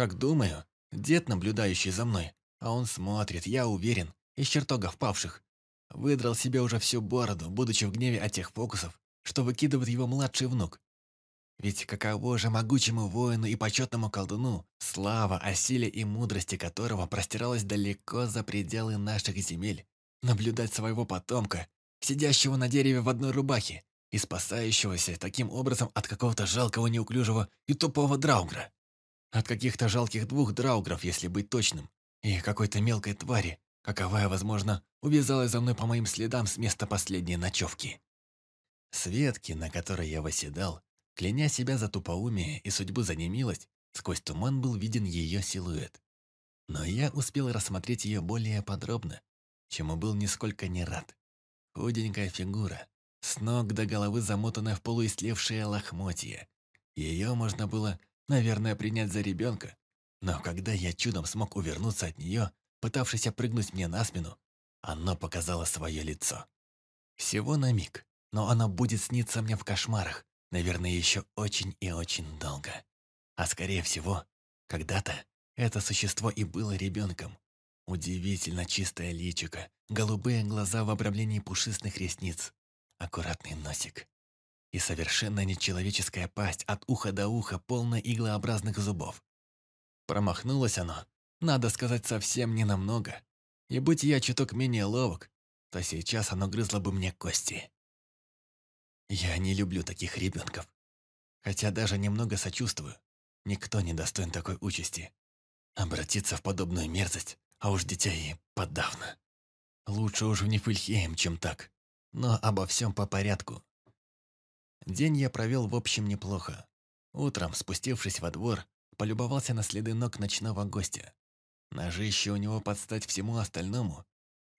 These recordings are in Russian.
Как думаю, дед, наблюдающий за мной, а он смотрит, я уверен, из чертогов павших, выдрал себе уже всю бороду, будучи в гневе от тех фокусов, что выкидывает его младший внук. Ведь каково же могучему воину и почетному колдуну, слава о силе и мудрости которого простиралась далеко за пределы наших земель, наблюдать своего потомка, сидящего на дереве в одной рубахе и спасающегося таким образом от какого-то жалкого неуклюжего и тупого драугра. От каких-то жалких двух драугров, если быть точным, и какой-то мелкой твари, каковая, возможно, увязалась за мной по моим следам с места последней ночевки. С ветки, на которой я восседал, кляня себя за тупоумие и судьбу за немилость, сквозь туман был виден ее силуэт. Но я успел рассмотреть ее более подробно, чему был нисколько не рад. Худенькая фигура, с ног до головы замотанная в полуистлевшее лохмотье. Ее можно было, наверное, принять за ребенка, но когда я чудом смог увернуться от нее, пытавшись прыгнуть мне на спину, оно показало свое лицо. Всего на миг, но оно будет сниться мне в кошмарах, наверное, еще очень и очень долго. А скорее всего, когда-то это существо и было ребенком. Удивительно чистое личико, голубые глаза в обрамлении пушистых ресниц, аккуратный носик и совершенно нечеловеческая пасть от уха до уха, полная иглообразных зубов. Промахнулось оно, надо сказать, совсем не намного. И будь я чуток менее ловок, то сейчас оно грызло бы мне кости. Я не люблю таких ребенков. Хотя даже немного сочувствую. Никто не достоин такой участи. Обратиться в подобную мерзость, а уж дитя и подавно. Лучше уж в Нифльхейм, чем так. Но обо всем по порядку. День я провел в общем неплохо. Утром, спустившись во двор, полюбовался на следы ног ночного гостя. Ножище у него подстать всему остальному.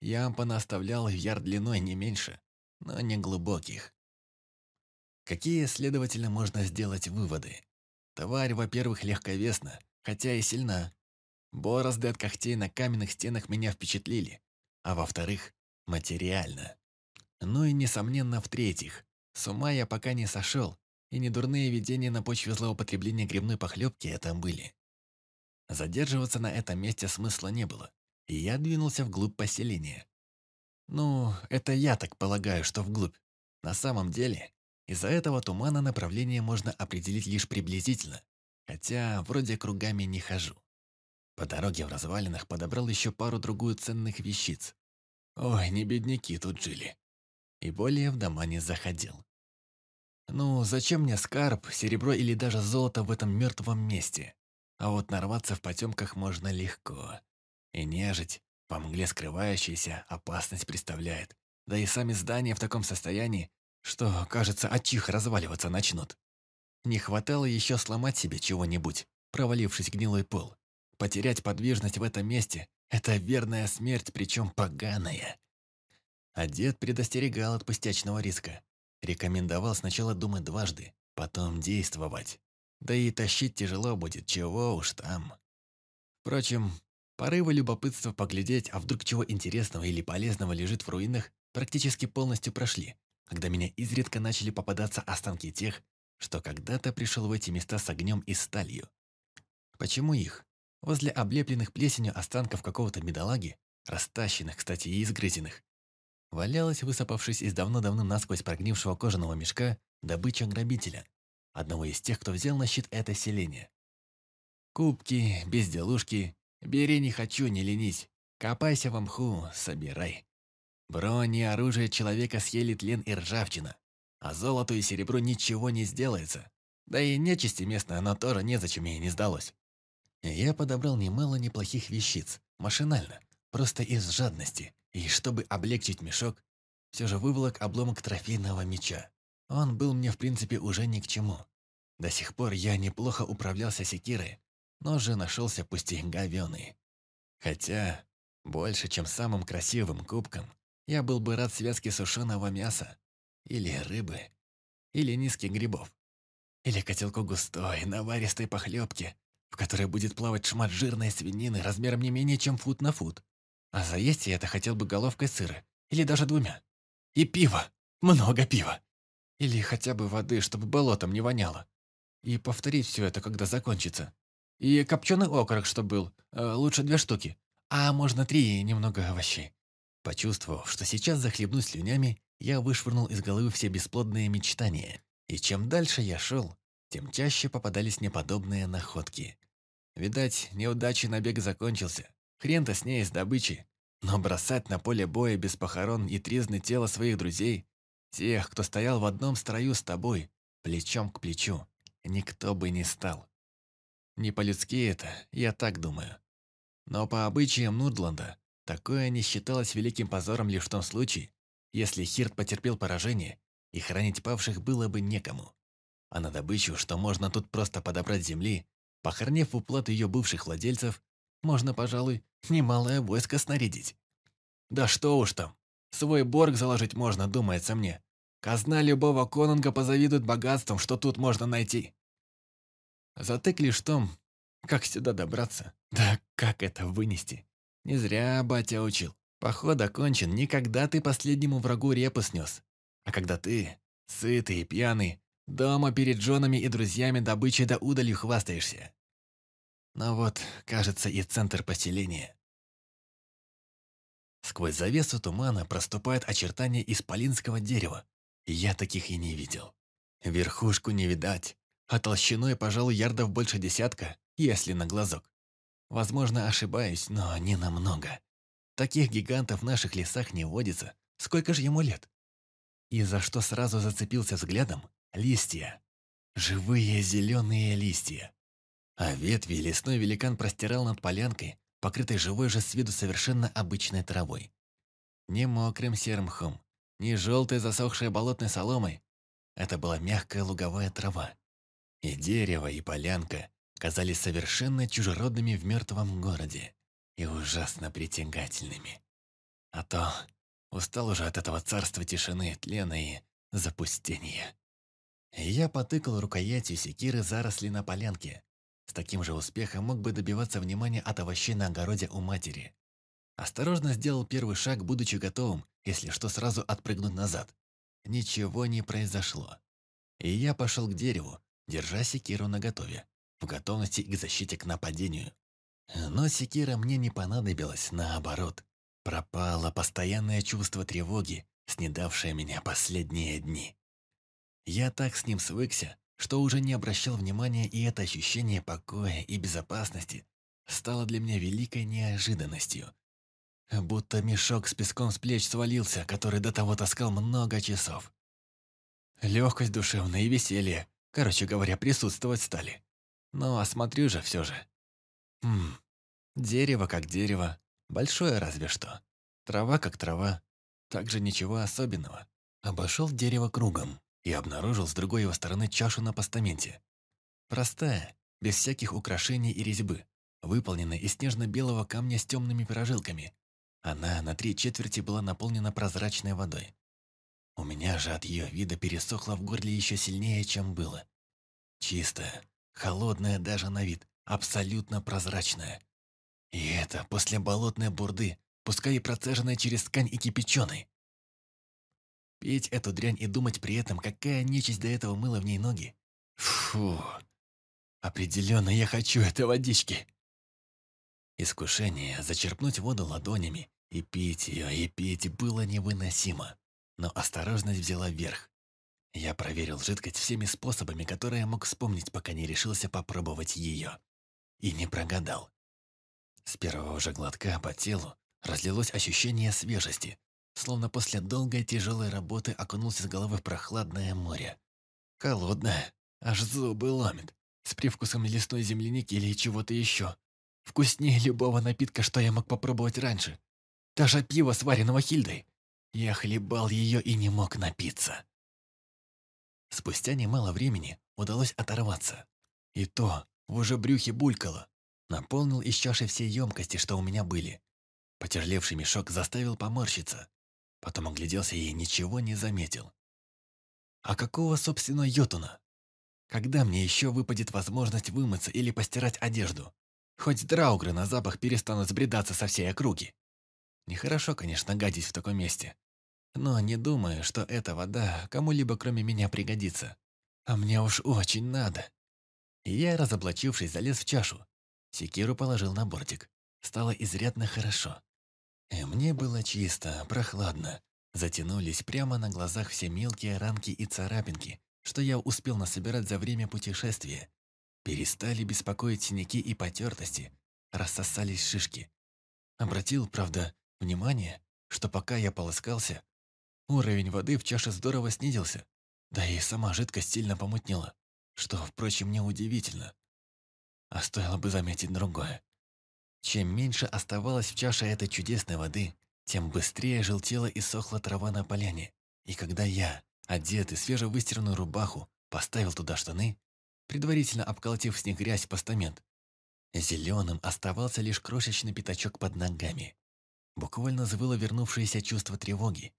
Я понаставлял в яр длиной не меньше, но не глубоких. Какие, следовательно, можно сделать выводы? Тварь, во-первых, легковесна, хотя и сильна. Борозды от когтей на каменных стенах меня впечатлили. А во-вторых, материально. Ну и, несомненно, в-третьих, с ума я пока не сошел, и недурные видения на почве злоупотребления грибной похлебки это были. Задерживаться на этом месте смысла не было, и я двинулся вглубь поселения. Ну, это я так полагаю, что вглубь. На самом деле, из-за этого тумана направление можно определить лишь приблизительно, хотя вроде кругами не хожу. По дороге в развалинах подобрал еще пару-другую ценных вещиц. Ой, не бедняки тут жили. И более в дома не заходил. Ну, зачем мне скарб, серебро или даже золото в этом мертвом месте? А вот нарваться в потемках можно легко. И нежить, по мгле скрывающаяся, опасность представляет. Да и сами здания в таком состоянии, что, кажется, от чих разваливаться начнут. Не хватало еще сломать себе чего-нибудь, провалившись в гнилой пол. Потерять подвижность в этом месте – это верная смерть, причем поганая. А дед предостерегал от пустячного риска. Рекомендовал сначала думать дважды, потом действовать. Да и тащить тяжело будет, чего уж там. Впрочем, порывы любопытства поглядеть, а вдруг чего интересного или полезного лежит в руинах, практически полностью прошли, когда меня изредка начали попадаться останки тех, что когда-то пришел в эти места с огнем и сталью. Почему их? Возле облепленных плесенью останков какого-то медолаги, растащенных, кстати, и изгрызенных, валялась, высыпавшись из давно-давно насквозь прогнившего кожаного мешка, добыча грабителя, одного из тех, кто взял на щит это селение. Кубки, безделушки, бери не хочу, не ленись, копайся в мху, собирай. Бронь и оружие человека съели тлен и ржавчина, а золоту и серебру ничего не сделается. Да и нечисти местной оно тоже незачем ей не сдалось. Я подобрал немало неплохих вещиц, машинально, просто из жадности, и чтобы облегчить мешок, все же выволок обломок трофейного меча. Он был мне в принципе уже ни к чему. До сих пор я неплохо управлялся секирой, но же нашелся пусть говёный. Хотя, больше, чем самым красивым кубком, я был бы рад связке сушеного мяса, или рыбы, или низких грибов, или котелку густой, наваристой похлебки, в которой будет плавать шмат жирной свинины размером не менее чем фут на фут. А заесть я это хотел бы головкой сыра, или даже двумя. И пиво, много пива. Или хотя бы воды, чтобы болотом не воняло. И повторить все это, когда закончится. И копченый окорок, что был. Э, лучше две штуки. А можно три и немного овощей». Почувствовав, что сейчас захлебнусь слюнями, я вышвырнул из головы все бесплодные мечтания. И чем дальше я шел, тем чаще попадались неподобные находки. Видать, неудачей набег закончился. Хрен-то с ней с добычей. Но бросать на поле боя без похорон и тризны тело своих друзей, тех, кто стоял в одном строю с тобой, плечом к плечу, никто бы не стал. Не по-людски это, я так думаю. Но по обычаям Нурдланда, такое не считалось великим позором лишь в том случае, если Хирт потерпел поражение, и хранить павших было бы некому. А на добычу, что можно тут просто подобрать земли, похоронив уплату ее бывших владельцев, можно, пожалуй, немалое войско снарядить. Да что уж там, свой борг заложить можно, думается мне. Казна любого конунга позавидует богатством, что тут можно найти. Затык лишь том, как сюда добраться, да как это вынести. Не зря батя учил. Поход окончен, никогда ты последнему врагу репу снес. А когда ты, сытый и пьяный, дома перед женами и друзьями добычей да удалью хвастаешься. Но вот, кажется, и центр поселения. Сквозь завесу тумана проступают очертания исполинского дерева, я таких и не видел. Верхушку не видать, а толщиной, пожалуй, ярдов больше десятка, если на глазок. Возможно, ошибаюсь, но не намного. Таких гигантов в наших лесах не водится. Сколько же ему лет? И за что сразу зацепился взглядом? Листья. Живые зеленые листья. А ветви лесной великан простирал над полянкой, покрытой живой же с виду совершенно обычной травой. Не мокрым серым мхом, не желтой засохшей болотной соломой. Это была мягкая луговая трава. И дерево, и полянка казались совершенно чужеродными в мертвом городе и ужасно притягательными. А то устал уже от этого царства тишины, тлена и запустения. Я потыкал рукоятью секиры заросли на полянке. С таким же успехом мог бы добиваться внимания от овощей на огороде у матери. Осторожно сделал первый шаг, будучи готовым, если что, сразу отпрыгнуть назад. Ничего не произошло. И я пошел к дереву, держа секиру наготове, в готовности к защите к нападению. Но секира мне не понадобилась, наоборот. Пропало постоянное чувство тревоги, снедавшее меня последние дни. Я так с ним свыкся, что уже не обращал внимания, и это ощущение покоя и безопасности стало для меня великой неожиданностью. Будто мешок с песком с плеч свалился, который до того таскал много часов. Легкость душевная и веселье, короче говоря, присутствовать стали. Но осмотрю же все же. Хм, дерево как дерево, большое разве что. Трава как трава, также ничего особенного. Обошел дерево кругом и обнаружил с другой его стороны чашу на постаменте. Простая, без всяких украшений и резьбы, выполненная из снежно-белого камня с темными прожилками. Она на три четверти была наполнена прозрачной водой. У меня же от ее вида пересохло в горле еще сильнее, чем было. Чистая, холодная даже на вид, абсолютно прозрачная. И это после болотной бурды, пускай и процеженная через ткань и кипяченой. Пить эту дрянь и думать при этом, какая нечисть до этого мыла в ней ноги. Фу, определенно я хочу этой водички. Искушение зачерпнуть воду ладонями и пить ее, и пить было невыносимо. Но осторожность взяла верх. Я проверил жидкость всеми способами, которые я мог вспомнить, пока не решился попробовать ее. И не прогадал. С первого же глотка по телу разлилось ощущение свежести, словно после долгой тяжелой работы окунулся с головы в прохладное море. Холодное, аж зубы ломит, с привкусом лесной земляники или чего-то еще. Вкуснее любого напитка, что я мог попробовать раньше. Даже пиво, сваренного Хильдой. Я хлебал ее и не мог напиться. Спустя немало времени удалось оторваться. И то в уже брюхе булькало. Наполнил из чаши все емкости, что у меня были. Потяжелевший мешок заставил поморщиться. Потом огляделся и ничего не заметил. А какого, собственно, йотуна? Когда мне еще выпадет возможность вымыться или постирать одежду? Хоть драугры на запах перестанут сбредаться со всей округи. Нехорошо, конечно, гадить в таком месте. Но не думаю, что эта вода кому-либо кроме меня пригодится. А мне уж очень надо. Я, разоблачившись, залез в чашу. Секиру положил на бортик. Стало изрядно хорошо. Мне было чисто, прохладно. Затянулись прямо на глазах все мелкие ранки и царапинки, что я успел насобирать за время путешествия. Перестали беспокоить синяки и потертости, рассосались шишки. Обратил, правда, внимание, что пока я полоскался, уровень воды в чаше здорово снизился, да и сама жидкость сильно помутнела, что, впрочем, неудивительно. А стоило бы заметить другое. Чем меньше оставалось в чаше этой чудесной воды, тем быстрее желтела и сохла трава на поляне. И когда я, одетый, свежевыстиранную рубаху, поставил туда штаны, предварительно обколотив с них грязь постамент, зеленым оставался лишь крошечный пятачок под ногами. Буквально завыло вернувшееся чувство тревоги.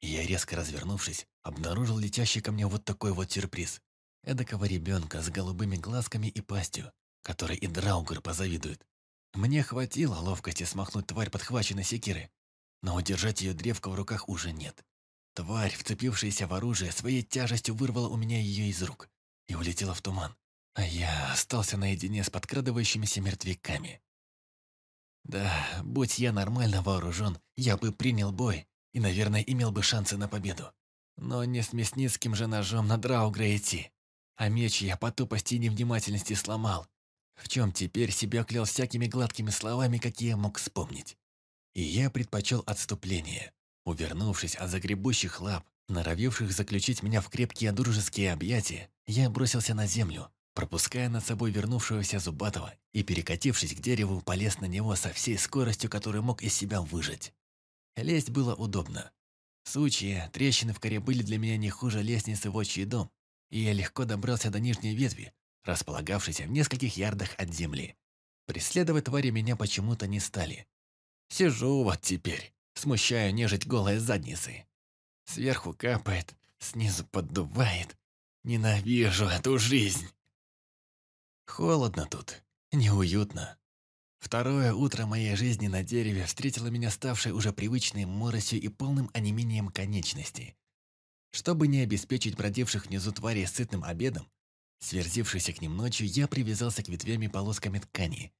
И я, резко развернувшись, обнаружил летящий ко мне вот такой вот сюрприз. Эдакого ребенка с голубыми глазками и пастью, который и Драугер позавидует. Мне хватило ловкости смахнуть тварь подхваченной секиры, но удержать ее древко в руках уже нет. Тварь, вцепившаяся в оружие, своей тяжестью вырвала у меня ее из рук и улетела в туман, а я остался наедине с подкрадывающимися мертвяками. Да, будь я нормально вооружен, я бы принял бой и, наверное, имел бы шансы на победу. Но не с мясницким же ножом на Драугра идти. А меч я по тупости и невнимательности сломал, в чем теперь себя клял всякими гладкими словами, какие мог вспомнить. И я предпочел отступление, увернувшись от загребущих лап, норовивших заключить меня в крепкие дружеские объятия, я бросился на землю, пропуская над собой вернувшегося Зубатова и, перекатившись к дереву, полез на него со всей скоростью, которую мог из себя выжать. Лезть было удобно. Сучья, трещины в коре были для меня не хуже лестницы в отчий дом, и я легко добрался до нижней ветви, располагавшейся в нескольких ярдах от земли. Преследовать твари меня почему-то не стали. Сижу вот теперь, смущаю нежить голой задницы. Сверху капает, снизу поддувает. Ненавижу эту жизнь. Холодно тут, неуютно. Второе утро моей жизни на дереве встретило меня ставшей уже привычной моросью и полным онемением конечностей. Чтобы не обеспечить бродивших внизу тварей сытным обедом, Сверзившийся к ним ночью, я привязался к ветвями полосками ткани.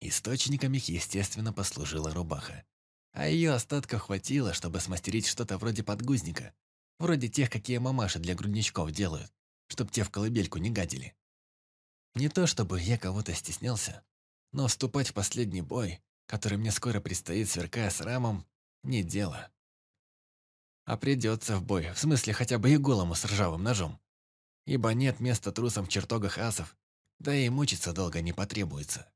Источником их, естественно, послужила рубаха. А ее остатков хватило, чтобы смастерить что-то вроде подгузника, вроде тех, какие мамаши для грудничков делают, чтоб те в колыбельку не гадили. Не то чтобы я кого-то стеснялся, но вступать в последний бой, который мне скоро предстоит, сверкая с рамом, не дело. А придется в бой, в смысле хотя бы и голому с ржавым ножом ибо нет места трусам в чертогах асов, да и мучиться долго не потребуется.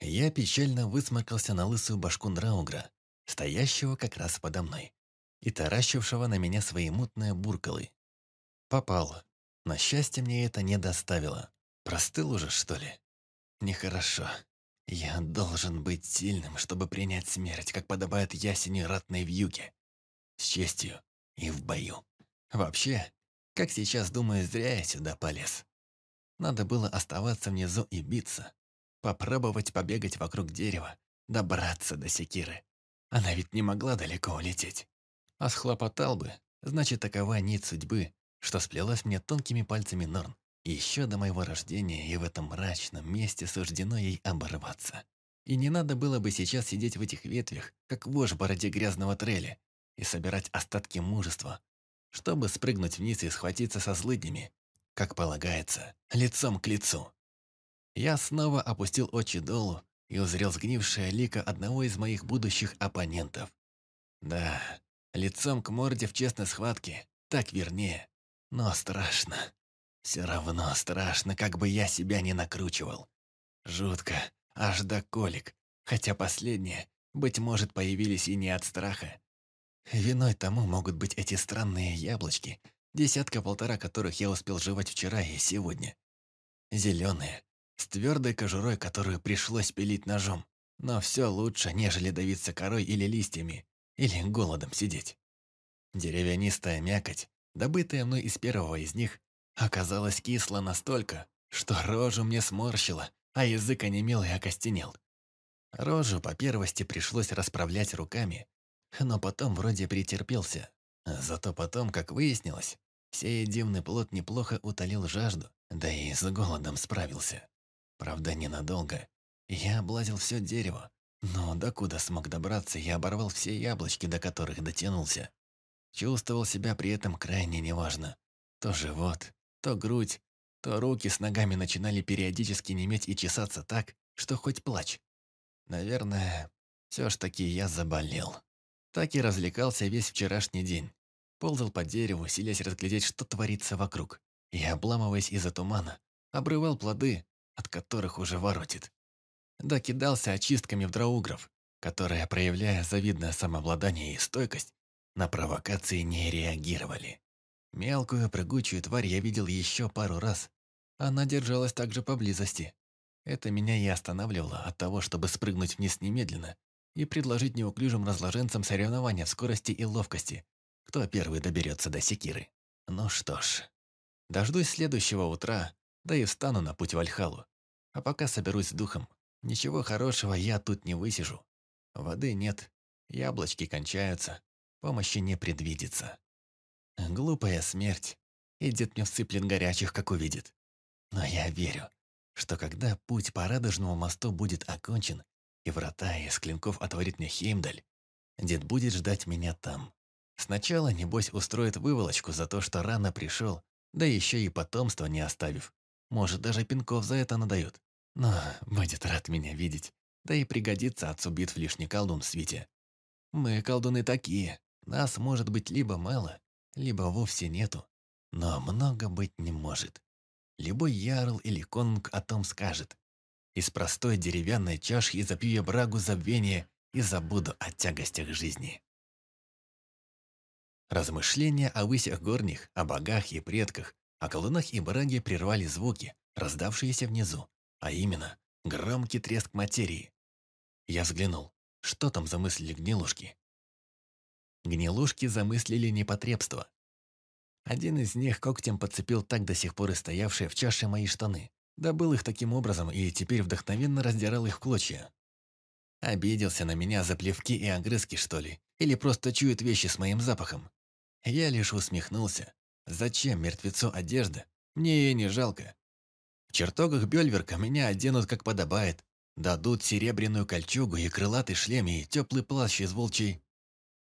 Я печально высморкался на лысую башку Драугра, стоящего как раз подо мной, и таращившего на меня свои мутные буркалы. Попал. На счастье мне это не доставило. Простыл уже, что ли? Нехорошо. Я должен быть сильным, чтобы принять смерть, как подобает ясени ратной вьюге. С честью и в бою. Вообще, как сейчас думаю, зря я сюда полез. Надо было оставаться внизу и биться. Попробовать побегать вокруг дерева, добраться до секиры. Она ведь не могла далеко улететь. А схлопотал бы, значит, такова нить судьбы, что сплелась мне тонкими пальцами Норн. Еще до моего рождения и в этом мрачном месте суждено ей оборваться. И не надо было бы сейчас сидеть в этих ветвях, как вож бороде грязного треля, и собирать остатки мужества, чтобы спрыгнуть вниз и схватиться со злыднями, как полагается, лицом к лицу. Я снова опустил очи долу и узрел сгнившее лико одного из моих будущих оппонентов. Да, лицом к морде в честной схватке, так вернее, но страшно. Все равно страшно, как бы я себя не накручивал. Жутко, аж до колик, хотя последние, быть может, появились и не от страха, Виной тому могут быть эти странные яблочки, десятка-полтора которых я успел жевать вчера и сегодня. Зеленые, с твердой кожурой, которую пришлось пилить ножом. Но все лучше, нежели давиться корой или листьями, или голодом сидеть. Деревянистая мякоть, добытая мной из первого из них, оказалась кисла настолько, что рожу мне сморщило, а язык онемел и окостенел. Рожу по первости пришлось расправлять руками, но потом вроде претерпелся. Зато потом, как выяснилось, сей дивный плод неплохо утолил жажду Да и с голодом справился. Правда, ненадолго. Я облазил все дерево, но докуда смог добраться, я оборвал все яблочки, до которых дотянулся. Чувствовал себя при этом крайне неважно. То живот, то грудь, то руки с ногами начинали периодически неметь и чесаться так, что хоть плачь. Наверное, все ж таки я заболел. Так и развлекался весь вчерашний день. Ползал по дереву, силясь разглядеть, что творится вокруг. И, обламываясь из-за тумана, обрывал плоды, от которых уже воротит. Да кидался очистками в драугров, которые, проявляя завидное самообладание и стойкость, на провокации не реагировали. Мелкую прыгучую тварь я видел еще пару раз. Она держалась также поблизости. Это меня и останавливало от того, чтобы спрыгнуть вниз немедленно и предложить неуклюжим разложенцам соревнования в скорости и ловкости, кто первый доберется до секиры. Ну что ж, дождусь следующего утра, да и встану на путь в Альхалу. А пока соберусь с духом, ничего хорошего я тут не высижу. Воды нет, яблочки кончаются, помощи не предвидится. Глупая смерть, и дед мне всыплет горячих, как увидит. Но я верю, что когда путь по Радужному мосту будет окончен, и врата из клинков отворит мне Хеймдаль, дед будет ждать меня там. Сначала, небось, устроит выволочку за то, что рано пришел, да еще и потомство не оставив. Может, даже пинков за это надают. Но будет рад меня видеть. Да и пригодится отцу битв лишний колдун в свете. Мы колдуны такие. Нас может быть либо мало, либо вовсе нету. Но много быть не может. Любой ярл или конунг о том скажет. Из простой деревянной чашки запью я брагу забвения и забуду о тягостях жизни. Размышления о высях горних, о богах и предках, о колунах и браге прервали звуки, раздавшиеся внизу, а именно громкий треск материи. Я взглянул, что там замыслили гнилушки. Гнилушки замыслили непотребство. Один из них когтем подцепил так до сих пор и стоявшие в чаше мои штаны. Добыл их таким образом и теперь вдохновенно раздирал их в клочья. Обиделся на меня за плевки и огрызки, что ли? Или просто чует вещи с моим запахом? Я лишь усмехнулся. Зачем мертвецу одежда? Мне ее не жалко. В чертогах Бельверка меня оденут как подобает. Дадут серебряную кольчугу и крылатый шлем и теплый плащ из волчьей.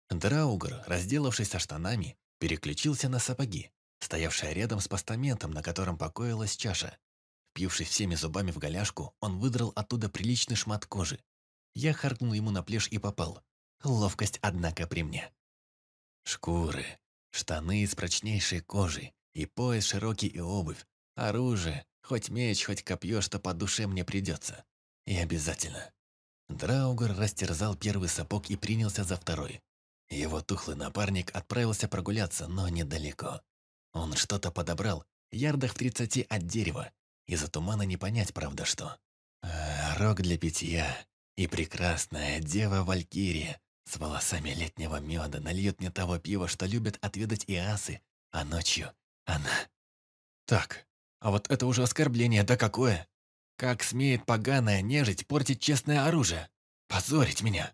Драугр, разделавшись со штанами, переключился на сапоги, стоявшие рядом с постаментом, на котором покоилась чаша. Впившись всеми зубами в голяшку, он выдрал оттуда приличный шмат кожи. Я харкнул ему на плешь и попал. Ловкость, однако, при мне. Шкуры, штаны из прочнейшей кожи, и пояс широкий и обувь, оружие, хоть меч, хоть копье, что по душе мне придется. И обязательно. Драугер растерзал первый сапог и принялся за второй. Его тухлый напарник отправился прогуляться, но недалеко. Он что-то подобрал, ярдах в тридцати от дерева. Из-за тумана не понять, правда, что. А, рог для питья и прекрасная дева-валькирия с волосами летнего меда нальет мне того пива, что любят отведать и асы, а ночью она. Так, а вот это уже оскорбление, да какое? Как смеет поганая нежить портить честное оружие? Позорить меня!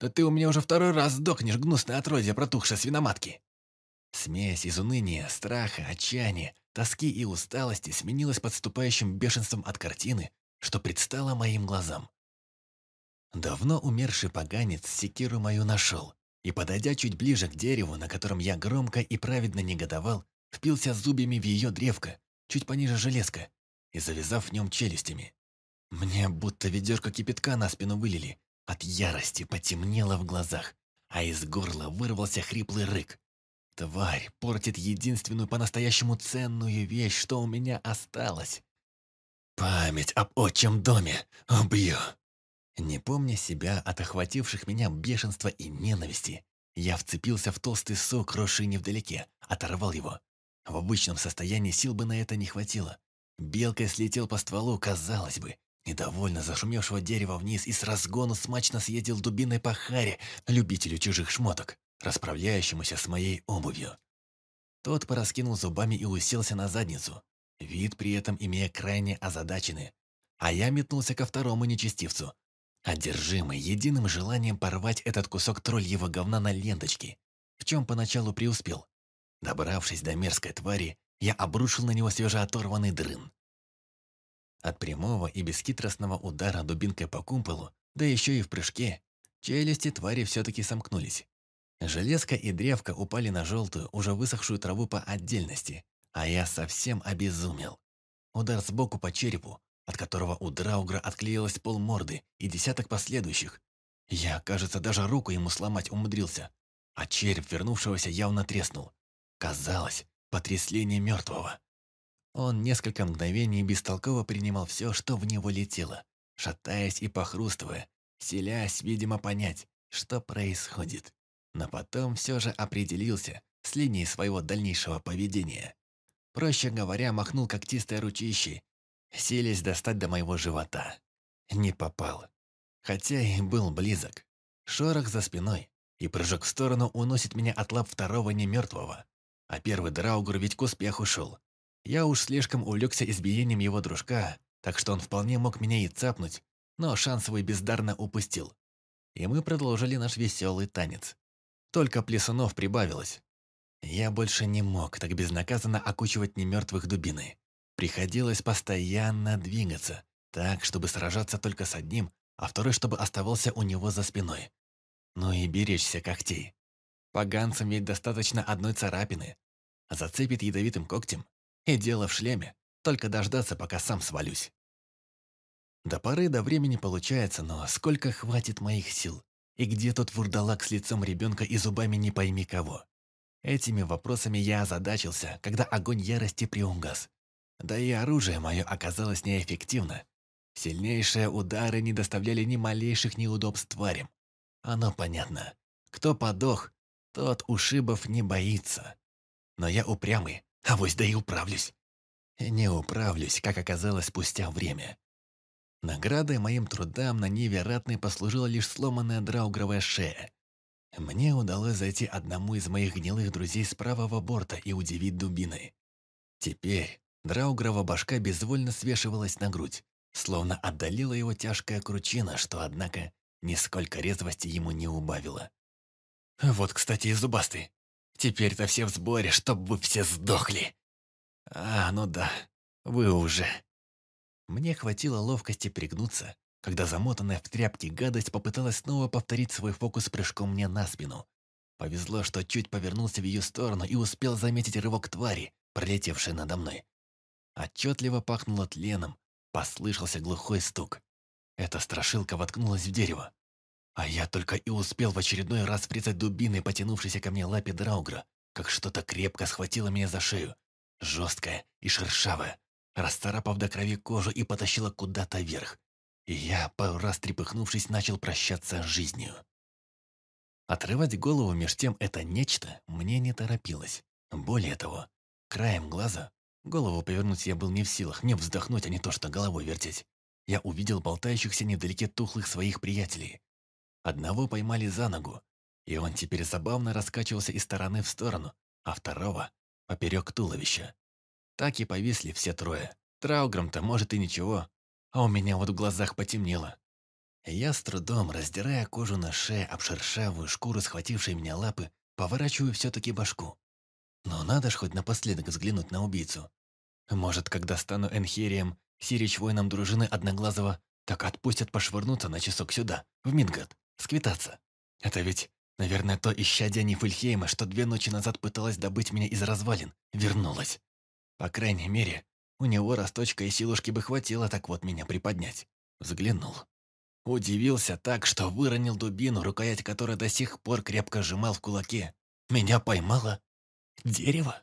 Да ты у меня уже второй раз сдохнешь, гнусное отродье протухшей свиноматки. Смесь из уныния, страха, отчаяния, тоски и усталости сменилась подступающим бешенством от картины, что предстало моим глазам. Давно умерший поганец секиру мою нашел, и, подойдя чуть ближе к дереву, на котором я громко и праведно негодовал, впился зубьями в ее древко, чуть пониже железка, и завязав в нем челюстями. Мне будто ведерко кипятка на спину вылили, от ярости потемнело в глазах, а из горла вырвался хриплый рык. Тварь портит единственную по-настоящему ценную вещь, что у меня осталось. Память об отчим доме убью. Не помня себя от охвативших меня бешенства и ненависти, я вцепился в толстый сок, росший невдалеке, оторвал его. В обычном состоянии сил бы на это не хватило. Белкой слетел по стволу, казалось бы, недовольно зашумевшего дерева вниз и с разгону смачно съездил дубиной по харе, любителю чужих шмоток, расправляющемуся с моей обувью. Тот пораскинул зубами и уселся на задницу, вид при этом имея крайне озадаченный. А я метнулся ко второму нечестивцу, одержимый единым желанием порвать этот кусок тролльего говна на ленточки, в чем поначалу преуспел. Добравшись до мерзкой твари, я обрушил на него свежеоторванный дрын. От прямого и бесхитростного удара дубинкой по кумполу, да еще и в прыжке, челюсти твари все-таки сомкнулись. Железка и древко упали на желтую, уже высохшую траву по отдельности, а я совсем обезумел. Удар сбоку по черепу, от которого у Драугра отклеилась полморды и десяток последующих. Я, кажется, даже руку ему сломать умудрился, а череп вернувшегося явно треснул. Казалось, потрясление мертвого. Он несколько мгновений бестолково принимал все, что в него летело, шатаясь и похрустывая, селясь, видимо, понять, что происходит. Но потом все же определился с линией своего дальнейшего поведения. Проще говоря, махнул когтистой ручищей, селись достать до моего живота. Не попал. Хотя и был близок. Шорох за спиной, и прыжок в сторону уносит меня от лап второго немертвого. А первый драугр ведь к успеху шел. Я уж слишком увлекся избиением его дружка, так что он вполне мог меня и цапнуть, но шанс свой бездарно упустил. И мы продолжили наш веселый танец. Только плесунов прибавилось. Я больше не мог так безнаказанно окучивать немертвых дубины. Приходилось постоянно двигаться, так, чтобы сражаться только с одним, а второй, чтобы оставался у него за спиной. Ну и беречься когтей. Поганцам ведь достаточно одной царапины. Зацепит ядовитым когтем, и дело в шлеме, только дождаться, пока сам свалюсь. До поры до времени получается, но сколько хватит моих сил? И где тот вурдалак с лицом ребенка и зубами не пойми кого? Этими вопросами я озадачился, когда огонь ярости приугас. Да и оружие мое оказалось неэффективно. Сильнейшие удары не доставляли ни малейших неудобств тварям. Оно понятно. Кто подох, тот ушибов не боится. Но я упрямый, а вось да и управлюсь. Не управлюсь, как оказалось спустя время. Наградой моим трудам на Ниве ратной послужила лишь сломанная драугровая шея. Мне удалось зайти одному из моих гнилых друзей с правого борта и удивить дубиной. Теперь драугрова башка безвольно свешивалась на грудь, словно отдалила его тяжкая кручина, что, однако, нисколько резвости ему не убавила. Вот, кстати, и зубастый. Теперь-то все в сборе, чтоб вы все сдохли. А, ну да, вы уже. Мне хватило ловкости пригнуться, когда замотанная в тряпки гадость попыталась снова повторить свой фокус прыжком мне на спину. Повезло, что чуть повернулся в ее сторону и успел заметить рывок твари, пролетевшей надо мной. Отчетливо пахнуло тленом, послышался глухой стук. Эта страшилка воткнулась в дерево. А я только и успел в очередной раз врезать дубиной, потянувшейся ко мне лапе Драугра, как что-то крепко схватило меня за шею, жесткое и шершавое, расцарапав до крови кожу и потащило куда-то вверх. И я, пару раз трепыхнувшись, начал прощаться с жизнью. Отрывать голову меж тем это нечто мне не торопилось. Более того, краем глаза, голову повернуть я был не в силах, не вздохнуть, а не то что головой вертеть. Я увидел болтающихся недалеке тухлых своих приятелей, Одного поймали за ногу, и он теперь забавно раскачивался из стороны в сторону, а второго — поперек туловища. Так и повисли все трое. Трауграм-то, может, и ничего, а у меня вот в глазах потемнело. Я с трудом, раздирая кожу на шее об шершавую шкуру, схватившей меня лапы, поворачиваю все-таки башку. Но надо ж хоть напоследок взглянуть на убийцу. Может, когда стану Энхерием, Сирич воином дружины Одноглазого, так отпустят пошвырнуться на часок сюда, в Мингад сквитаться. Это ведь, наверное, то исчадие Нифльхейма, что две ночи назад пыталась добыть меня из развалин, вернулась. По крайней мере, у него росточка и силушки бы хватило так вот меня приподнять. Взглянул. Удивился так, что выронил дубину, рукоять которой до сих пор крепко сжимал в кулаке. Меня поймало дерево.